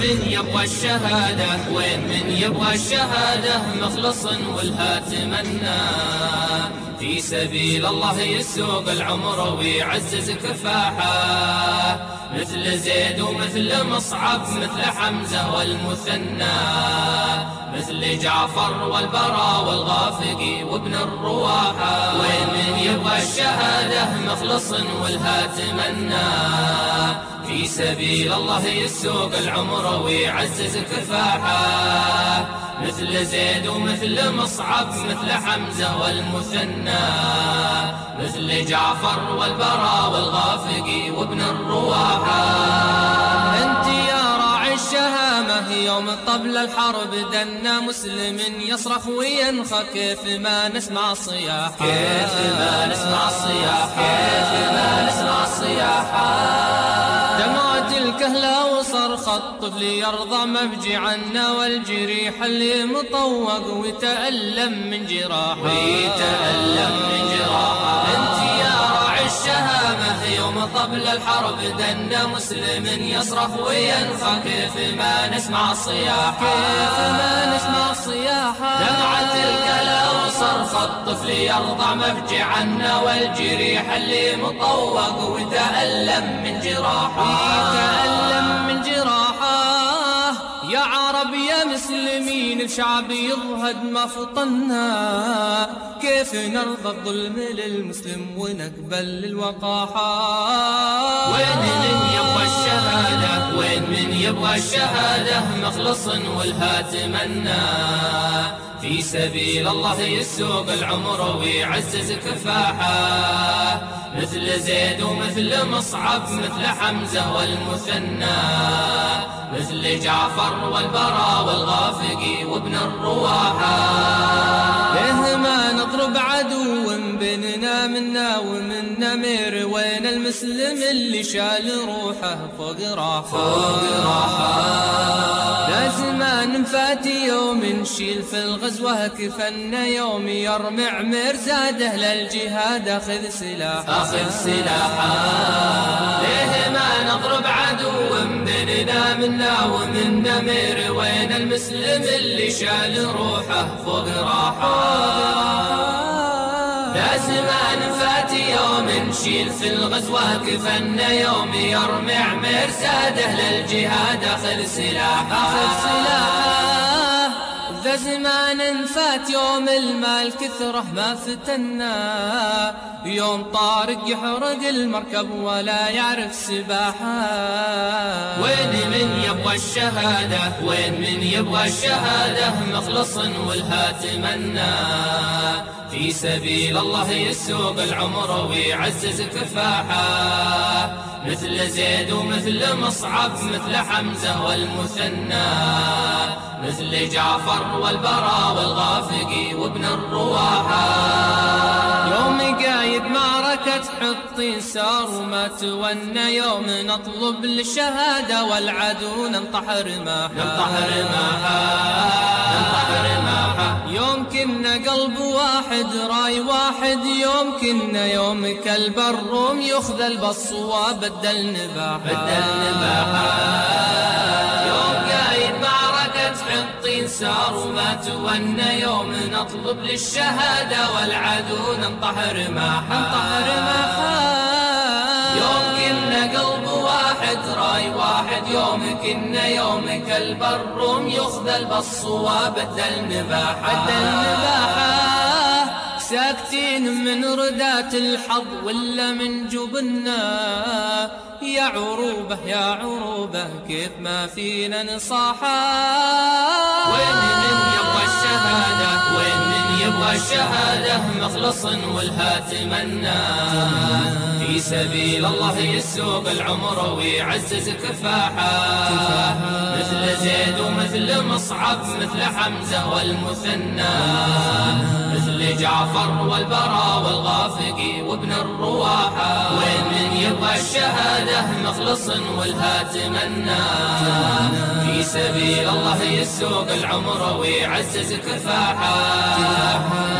من يبغى الشهادة؟ وين من يبغى الشهادة؟ مخلص والها تمنى في سبيل الله يسوق العمر ويعزز كفاحة. مثل زيد ومثل مصعب مثل حمزة والمثنى. مثل جعفر والبراء والغافقي وابن الرواحة. وين من يبغى الشهادة؟ مخلص والها تمنى في سبيل الله يسوق العمر ويعزز كفاحه مثل زيد ومثل مصعب مثل حمزة والمثنى. مثل جعفر والبراء والغافقي وابن الرواحة. أنت يا راعي الشهامة يوم طبل الحرب دنا مسلم يصرخ وينخى كيف ما نسمع صياحة كيف ما نسمع الصياح كيف ما نسمع الصياح وصرخ الطفل يرضى مفجي عنا والجريح اللي مطوق ويتألم من جراحه. ويتألم من جراحه. أنت يا راعي الشهامة يوم طبل الحرب دنا مسلم يصرخ وينخى كيف ما نسمع الصياح. كيف ما نسمع الصياحة دمعة الكلا وصرخ الطفل يرضع مفجع عنا والجريح اللي مطوق وتألم من جراحه. يتألم الشعب يضهد ما فطنا. كيف نرضى الظلم للمسلم ونقبل الوقاحة؟ وين من يبغى الشهادة؟ وين من يبغى الشهادة؟ مخلص والها تمنى في سبيل الله يسوق العمر ويعزز كفاحة. مثل زيد ومثل مصعب مثل حمزة والمثنى. مثل جعفر والبراء والغافقي وابن الرواحة. ليه ما نضرب عدو بيننا منا ومن نمير وين المسلم اللي شال روحه فوق راحة؟ فوق راحة. لازم نفات يوم نشيل في الغزوة كفنا يوم يرمي عمير زاده للجهاد أخذ سلاحه أخذ سلاحا ليه ما نضرب عدو بيننا منا ومن نمير وين المسلم اللي شال روحه فوق راحه؟ لازم نفات يوم نشيل في الغزوة كفنا يوم يرمي عمير ساده للجهاد أخذ سلاحه. أخذ سلاحه. زمان فات يوم المال كثره ما فتنا يوم طارق يحرق المركب ولا يعرف سباحة. وين من يبغى الشهادة؟ وين من يبغى الشهادة؟ مخلص والها تمنى في سبيل الله يسوق العمر ويعزز كفاحة. مثل زيد ومثل مصعب مثل حمزة والمثنى. مثل جعفر والبراء والغافقي وابن الرواحة. يوم قايد معركة حطين سار وما تونى يوم نطلب الشهادة والعدو ننطحر معها ننطحر معها ننطحر يوم كنا قلب واحد راي واحد. يوم كنا يوم كلب الروم يخذل بالصواب بدل نباحة. بدل نباحة. يوم قايد معركة حطين سار وما تونى. يوم نطلب للشهادة والعدو ننطحر معها ننطحر معها يوم كنا قلب واحد راي واحد يوم كنا يوم كلب الروم يخذل بالصواب بدل نباحة بدل نباحة ساكتين من ردات الحظ ولا من جبنا يا عروبة يا عروبة كيف ما فينا نصاحة. الشهادة مخلص والها تمنى في سبيل الله يسوق العمر ويعزز كفاحة. مثل زيد ومثل مصعب مثل حمزة والمثنى. مثل جعفر والبراء والغافقي وابن الرواحة وين من يبغى الشهادة مخلص والها تمنى في سبيل الله يسوق العمر ويعزز كفاحة.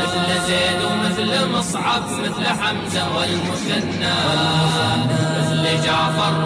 مثل زيد ومثل مصعب مثل حمزة والمثنى. مثل جعفر